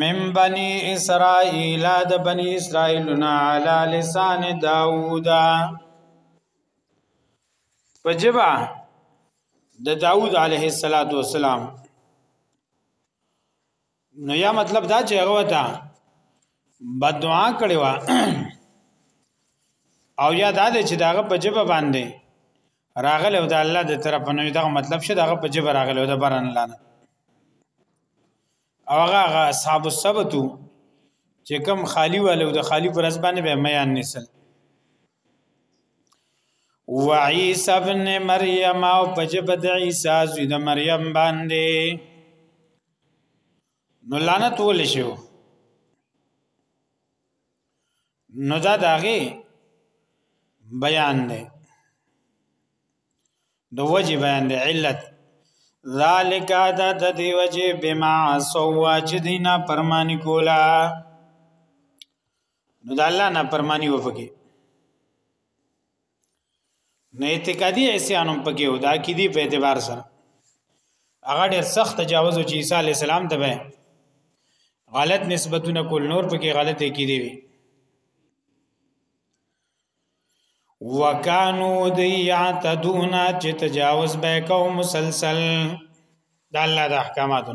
من بنی اسرائیل د بنی اسرائیلنا علی لسان داوود پجبا د داوود علیه السلام نو یا مطلب دا چې هغه وتا بدعا کړی و او یا دا چې داغه په جبه باندې راغلی او د الله د طرف نه دا مطلب شه دغه په جبر راغلی او د برن لانه او هغه اصحاب السبتو چې کم خالی والو د خالی پر اسبانه به میان نسل وعیس ابن مریم او پجب د عیسی زوی د مریم باندې نو لعنت ول شو نو دا داغه بیان دی د وجه بیان دی علت ذالک دا د دی وجه بما سوا چې دینا پرمانی کولا نو د الله نه پرمانی وفقه نه اعتقادي عصيان هم پکې و دا کې دي په اعتبار سره هغه ډېر سخت تجاوز چې عيسى عليه السلام ته به غلط نسبتونه کول نور پکې غلطه کې دي وي وکانو دی یعتدون چې تجاوز به کوم مسلسل د الله د احکاماتو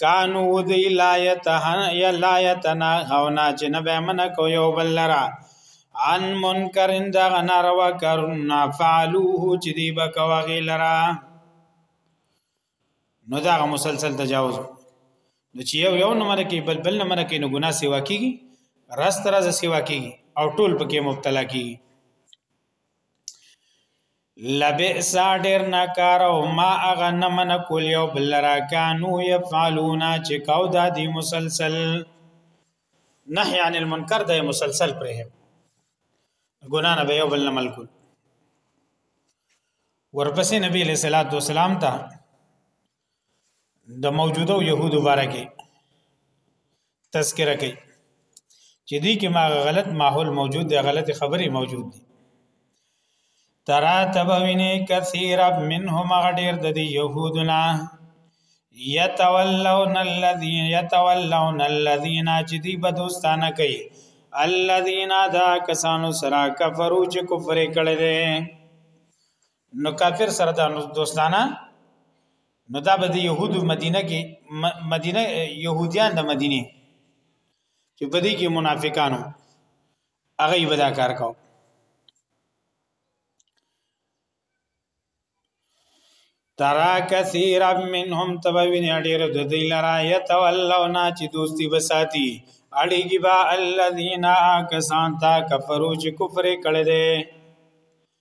کانو دی لا یتهن یا لا یتنا غونا چې نه به من کو یو بل لرا ان منکرن دا ناروا کارونه فعلوه چې دی بکوا غیلرا نو دا مسلسل تجاوز نو چې یو یو نمبر کې بل بل نمبر کې نو ګنا سیوا کیږي راست راز سیوا کیږي او ټول پکې مبتلا کیږي لبئس ډیر ناکار او ما اغه نه من کول یو بل را کانو یفعلون چې کاو دا دی مسلسل نهی عن المنکر د مسلسل پرې ګنا نه به یو بل نه ملکول ورپسې نبی له صلوات و سلام ته د موجوده يهودو باره کې تذکرہ کوي چې دې کې ما غلط ماحول موجود دی غلط خبرې موجود دي ترا تبوینه کثیر منهم غډیر د يهودنا یتولون الذین یتولون الذین چې دی بدوستانه کوي الذین دا کسانو سرا کفرو چې کفر کړي دي نو کافر سره دا دوستانه نو دا به د يهودو مدینه کې مدینه يهوديان د مدینه چې په دې کې منافقانو هغه یې ودا کار کاو ترا کثیر منهم تبوین ډیر د دې لرا یتولونا چې دوستی بساتی اړیږي با الذین کسان تا کفرو چې کفر کړي دي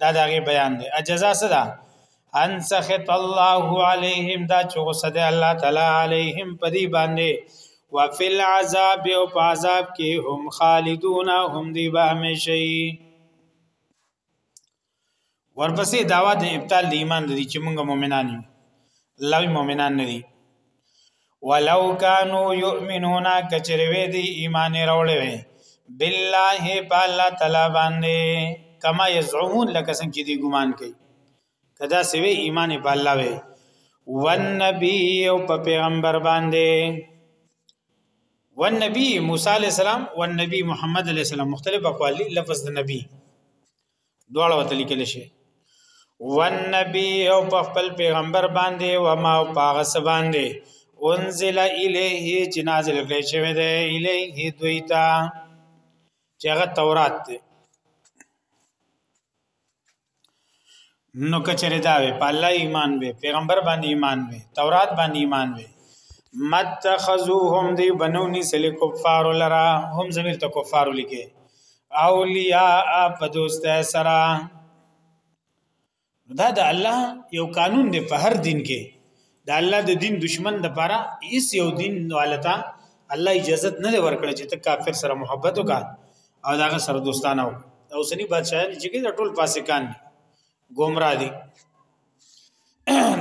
دا دغه بیان دی اجزا څه ده ان سخط الله عليهم دا چې غصه ده الله تعالی عليهم په دې باندې وفي العذاب او په عذاب کې هم خالدون هم دی به همیشئ ورپسې داوا د ابطال د ایمان د دي چې موږ مؤمنان یو الله مؤمنان نه دي ولو کانو یؤمنون کچروی دی ایمان راوړی وی بالله بالله تعالی باندې کما یزعمون لکه څنګه چې دی ګمان کوي کدا سوی ایمان په الله وی والنبی او په پیغمبر باندې والنبی موسی علی السلام والنبی محمد علی السلام مختلف اقوال لفظ د نبی دواړه وته لیکل شي والنبي او په خپل پیغمبر باندې و ما او پاغه س باندې انزل الیه چې نازل کړي شوی دی الیه دوی ته چې هغه تورات دی نو کچره دا وي په الله ایمان وي پیغمبر باندې ایمان وي تورات باندې ایمان وي متخذوهم دی بنونی سلی کفار لرا هم زمیر ته کفار لیکه اولیاء په دوسته سره دا د الله یو قانون دی په هر دین کې د الله د دین دشمن د پاره هیڅ یو دین والتا الله اجازه نه ورکړي چې ته کافر سره محبت وکړه او دا سره دوستانه او اوسنی بادشاہان چې کې ټول فاسقان دي گمراه دي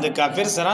د کافر سره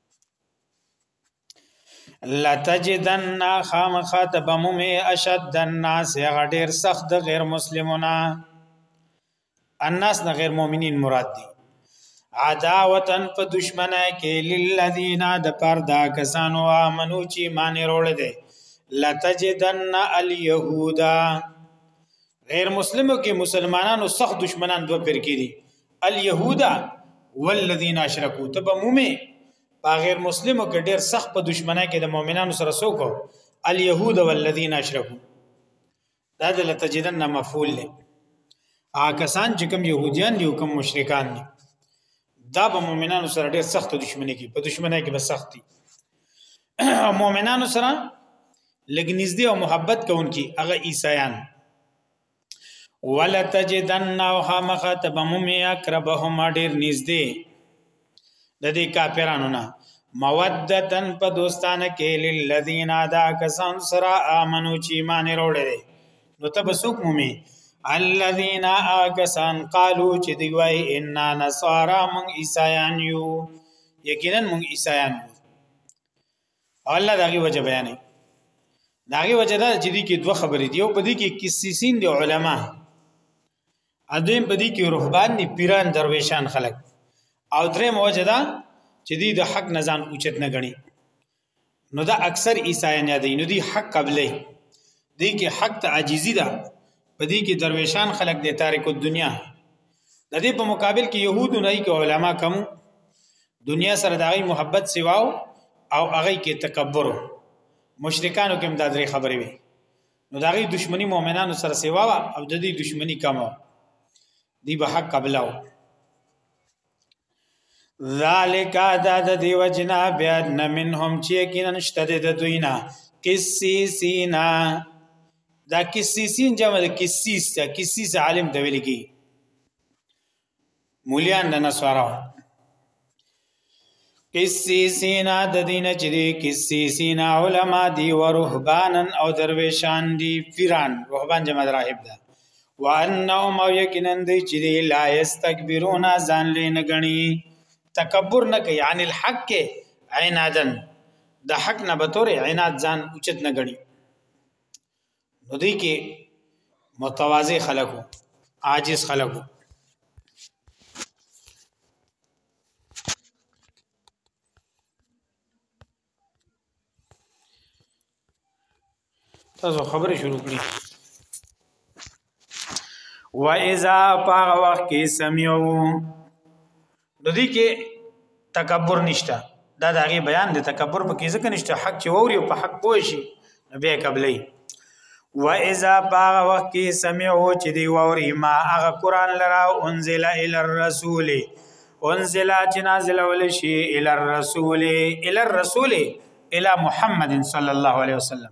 لتجدن خامخا تبمومی اشد الناس هغه ډیر سخت د غیر مسلمونا الناس نه غیر مؤمنین مراد دي عداوتن په دشمنه کې للذین د پردا کسانو امنو چې مان وروړ دي لتجدن الیهودا غیر مسلمو کې مسلمانانو سخت دشمنان دوه پر کې دي اليهود والذین اشرکو تب مومه په غیر مسلمو کې ډیر سخت په دشمنه کې د مؤمنانو سره سوکو اليهود والذین اشرکو دا د لتجدن نه مفعول دی آکسان چې کوم يهوديان دي او کوم مشرکان دي دا به مؤمنانو سره ډیر سخت دشمنی کې په دشمنه کې به سخت دي مؤمنانو سره لګنيزدي او محبت کوونکي هغه عیسایان ولتجدن او خامخه تبمومی اقربهم ډیر نږدې د دې کافرانو نه مودتن په دوستانه کې للذین ادا کسان سره امنو چې ایمان وروړي نو ته بسوک مومي الذین اکسان قالو چې دی وای ان نصارا من عیسایان یو یقینا من عیسایان او الله داغي وجه بیانې داغي وجه دا چې دي کې دوه خبرې دي او په دې کې کسیسین دي علما اذن په دې کې رهبان دي پیران درویشان خلک او درې موجه دا چې دي د حق نزان اوچت نه غني نو دا اکثر عیسایان یادې نو دي حق قبلې دې کې حق ته عاجزي ده په دې کې درویشان خلک دي تاریخ دنیا د دې په مقابل کې يهودو نه کې علما کم دنیا سره دغه محبت سیواو او هغه کې تکبر مشرکانو کې هم دا درې خبرې وي نو دغه دشمنی مؤمنانو سره سیوا او د دې دشمنی کم دی به حق قبلاو ذالک دا د دیو جنا بیا نه منهم چې کینن شته د دوینا قسیسینا دا قسیسین جمع د قسیس دا قسیس عالم د ویل کی مولیان د نسوارو قسیسینا د دین چې دی قسیسینا علما دی او رهبانن او درویشان دی پیران رهبان جمع راهب ده وانهم او یقینا دی چې دی لا یستكبرون ځان لین غنی تکبر نه کوي عن الحق عنادن د حق نه بتور عناد ځان اوچت نه غنی نو دی کې متواضع خلقو عاجز خلقو تاسو خبرې شروع کړئ و اذا پاغه وخت کې سميو د دې کې تکبر نشته دا دغه بیان د تکبر په کې ځکه نشته حق چې ووري او په حق پوه شي به قبلې و اذا باغ وخت کې سمعو چې دی ووري ما هغه قران لرا انزل ال الرسول انزل چې نازل ول شي ال الرسول ال الرسول الى محمد صلی الله علیه وسلم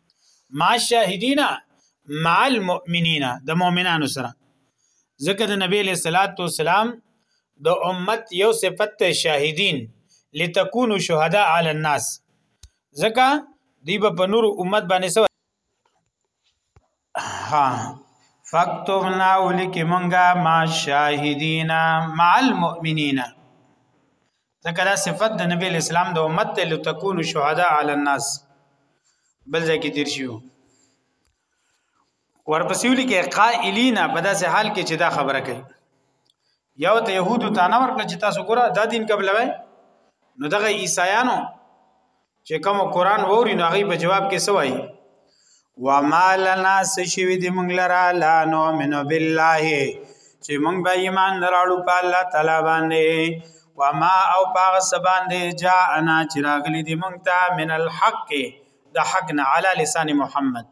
مع الشاهدین مع المؤمنین د مؤمنانو سره ځکه د نبی له صلوات و سلام د امت یو صفت ته شاهدین لتكونوا شهداء علی الناس ځکه دی په نور امت باندې سو ها فاکتبنا ولک منګه ما شاهدینا مع المؤمنین ځکه دا صفت د نبی اسلام د امت ته لتكون شهدا علی الناس بل ځکه تیر شو ورپسې ولي کې قائلین په داسې حال کې چې دا خبره کوي یو ته يهودو ته نه ورکړه چې تاسو ګوره دا دین قبلوي نو دغه عیسایانو چې کوم قران ووري نو هغه په جواب کې سوای وما لنا سشوی دی مونږ لرا لا نؤمن بالله چې مونږ به ایمان نراړو په الله تعالی باندې وما او پاغ سبان دی جا انا چراغلی دی مونږ ته من الحق د حق نه علی لسان محمد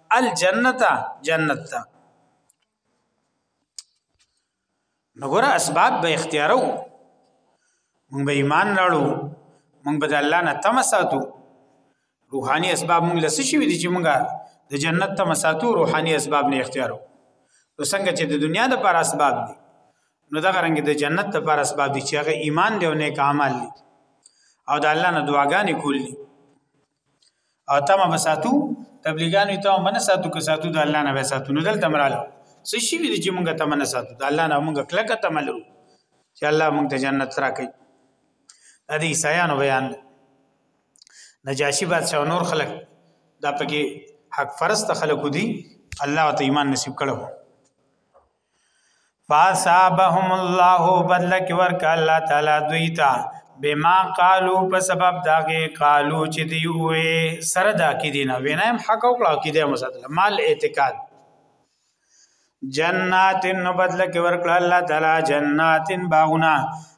الجنت جنت ته نګور اسباب به اختیارو مونږ به ایمان راړو مونږ به د الله نه تم ساتو روحاني اسباب مونږ لسی شي دي چې مونږه د جنت تم ساتو روحاني اسباب نه اختیارو نو څنګه چې د دنیا د پر اسباب دي نو دا غرنګ د جنت د پر اسباب دي چې هغه ایمان دی او نیک اعمال دي او د الله نه دعاګانې کولې او تما بساتو تبلیغانو ته من ساتو که ساتو د الله نه بساتو نو دلته مراله څه شي دي چې مونږه تمنه ساتو د الله نه مونږه کلکه تملو چې الله مونږ ته جنت راکړي دا د عیسایانو بیان دی نجاشی بادشاہ نور خلق دا پکې حق فرست خلق دي الله ته ایمان نصیب کړو فاصابهم الله بدلک ورک الله تعالی دوی ته بما قالو په سبب داغه قالو چې دی وې سره دا کې دي نه وینم حق او کړه کې دې مسدل مال اعتقاد جنات نو بدلک ورک الله تعالی جنات باغونه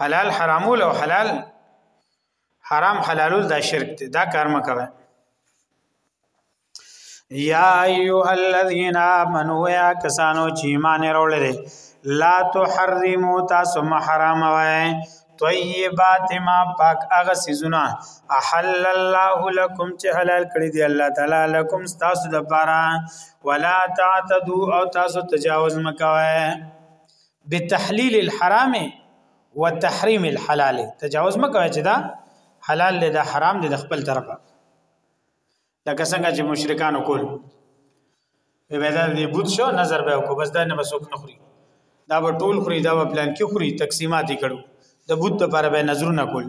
حلال حرامول او حلال حرام حلالول دا شرک دی دا کار مکوه یا ایها الذین آمنو یا کسانو چې ایمان وروړل لا تحرموا تاسو محرم وای طیبات ما پاک هغه سيزونه احل الله لكم چې حلال کړی دی الله تعالی لكم تاسو د پاره ولا تعتدوا او تاسو تجاوز مکوئ بتحلیل الحرام وتحریم الحلال تجاوز مکوي چې دا حلال دی دا حرام دی د خپل طرفه لکه څنګه چې مشرکانو کول به دا دی بوت شو نظر به کو بس دا نه بسوک نه خوري دا به ټول خوري دا به پلان کې خوري تقسیمات کړو د بوت لپاره به نظرونه کول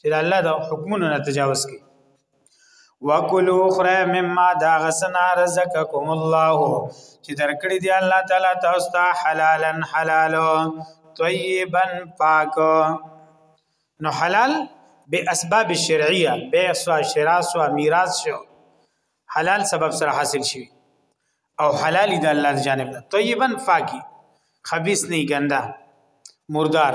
چې د الله د حکمونو نه تجاوز کوي وکلو خره مما دا غسنا رزقکم الله چې درکړي دی الله تعالی تاسو ته حلالن حلال طیبا پاک نو حلال به اسباب شرعیه به سوا شرا سوا میراث شو حلال سبب سره حاصل شي او حلال د الله جانب طیبا پاکي خبيث نه ګنده مردار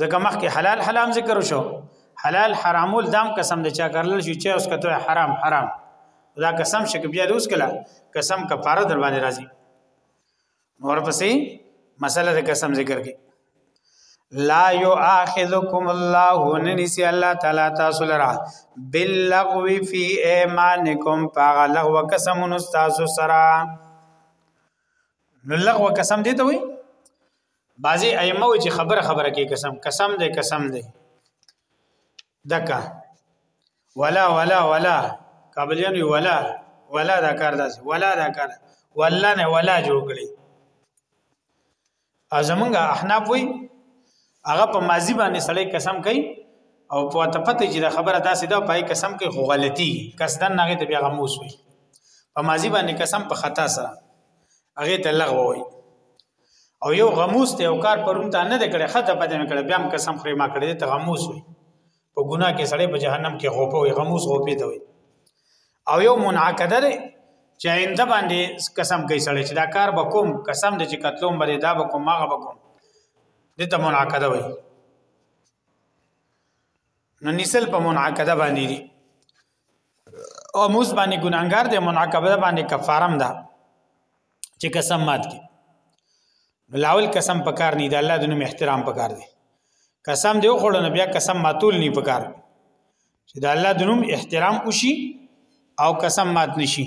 ځکه مخکې حلال حرام ذکر شو حلال حرامول دام قسم د چا کارل شي چې اوس کته حرام حرام دا قسم شک بیا د اوس کله قسم کفاره در باندې راځي نور پسې مسله د قسم ذکر کې لا یؤاخذکم الله ننسی الله تعالی تاسو لرا باللغو فی ایمانکم فغلغو قسم استاسو سرا نو لغو قسم دی ته وی بعضی ائمه وی چې خبره خبره کې قسم قسم دې قسم دې دکا ولا ولا ولا قابلیان وی ولا ولا دا کار داس ولا دا کار ولا نه ولا جوړ کړي ازمنګ احناف وی هغه په ماضی باندې سړی قسم کوي او په تپته چې دا خبره داسې ده پای قسم کوي خو غلطي قصدن نه ته بیا غموس وي په ماضی باندې قسم په خطا سره هغه ته لغوه وي او یو غموس ته یو کار پرون ته نه دکړه خطه پته مې کړه بیا هم قسم خوري ما کړی ته غموس وي په ګناه کې سړی په جهنم کې غوپه وي غموس غوپې ته وي او یو منعقده ده چې آینده باندې قسم کوي سړی چې دا کار به کوم قسم دې چې قتلوم بری دا به کوم هغه به کوم دې ته منعقده وي نو نسل په منعقده باندې دي او موس باندې ګناګار دی مناقبه باندې کفارم ده چې قسم مات کی لاول قسم پکار نه دی الله د نوم احترام پکار دی قسم دی خوړو نه بیا قسم ماتول نه پکار چې د الله د نوم احترام وشي او قسم مات نشي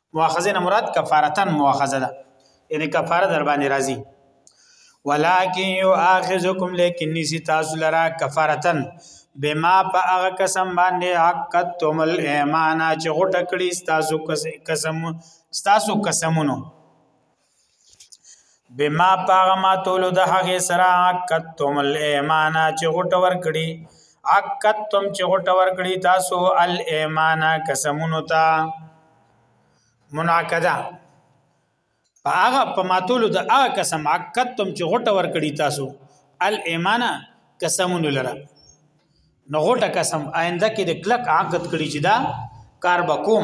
مؤاخذه نه مراد کفارتن مؤاخذه ده یعنی کفاره در باندې راځي ولکن یؤاخذکم لیکن نسی تاسو لرا کفارتن بما فاغ قسم باندې عقدتم الايمان چې غټ کړی تاسو قسم تاسو قسمونو بما پاغه ما تولو د هغه سره عقدتم الايمان چې غټ ور کړی عقدتم چې غټ ور کړی تاسو الايمان قسمونو ته مناقضه هغه په ما تولو د هغه قسم عقدتم چې غټ ور کړی تاسو الايمان قسمونو لره نو غټه قسم آینده کې د کلک عقد کړی چې دا کار بکوم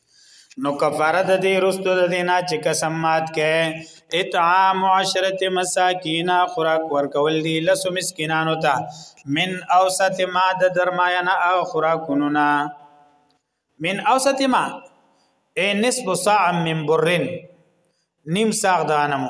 نو کفاره د دې رستو د دینا چې قسم مات کې اطعام عشرت مساکین خوراک ورکول دي لس مسکینانو ته من اوسط ما د درمایان او خوراکونو نه من اوسط ما اے نصف صاع من برن نیم ساغ دانمو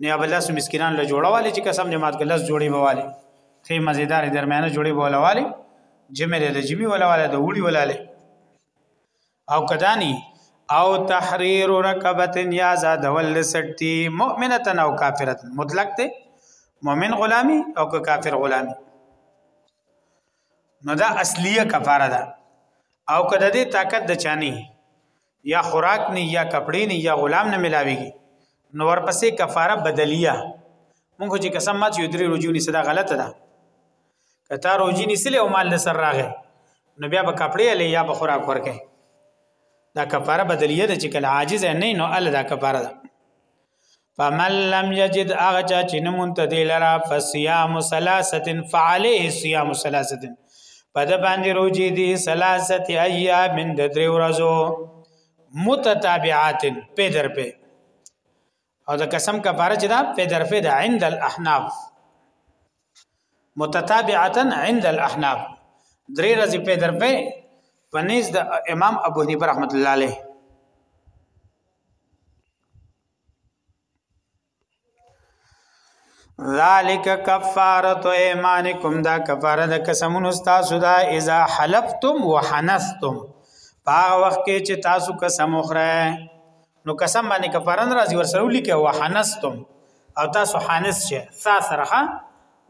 نه ابل لاس مسکینان له جوړواله چې قسم دې مات ګلس جوړي بواله فی مزیدار درمیانه جوړي بولواله جمع له جمی ولواله د وړي ولاله او کدانی او تحریر رکبت یا زاد ول سټی مؤمنه او کافره مطلق ته مؤمن غلامی او که کافر غلامی نو دا اصلیه کفاره ده او کده دې طاقت د چانی یا خوراک نه یا کپڑے نه یا غلام نه ملاويږي نو ورپسې کفاره بدلیه مونږ چې قسم مات یو درې روجونی صدا غلطه ده کته روجینی سلی او مال سر راغې نو بیا به کپڑے لې یا به خوراک ورکې دا کفاره بدلیه ده چې کله عاجز نه نو ال دا کفاره ده فمن لم یجد هغه چا چې نه مونته دی لرا فصيام ثلاثه فعليه صيام ثلاثه په د باندې روزي دي ثلاثه ايام د درې ورځو متتابعات په در په او د قسم کفاره چې دا په در په د عند الاحناف متتابعه عند الاحناف درې ورځې په در په پنيز د امام ابو حنیفه رحمت الله عليه ذالک کفاره ایمانکم دا کفاره د قسمونو تاسو دا اذا حلفتم وحنثتم هغه وخت کې چې تاسو قسم وخره نو قسم باندې کفاره ناراضي ورسره ولیکه وحنثتم او تاسو حانث شه سا سره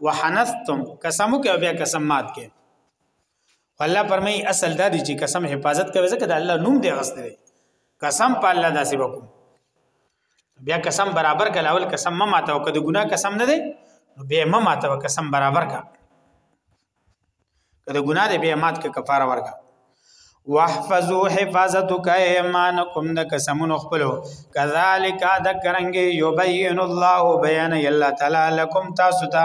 وحنثتم قسمو کې بیا قسم مات کې الله فرمای اصل دا دی چې قسم حفاظت کوي ځکه د الله نوم دی غسته دی قسم په الله داسې وکم بیا قسم برابر کله اول قسم ما ماته او کده ګناه قسم نه دی نو به ما ماته قسم برابر کا کده ګناه دی به مات کې کفاره ورکا واحفظوا حفاظتك ايمانكم د قسمون خپلو كذلك ذكرنګ يبين الله بيان الله تعالى لكم تاسو ته تا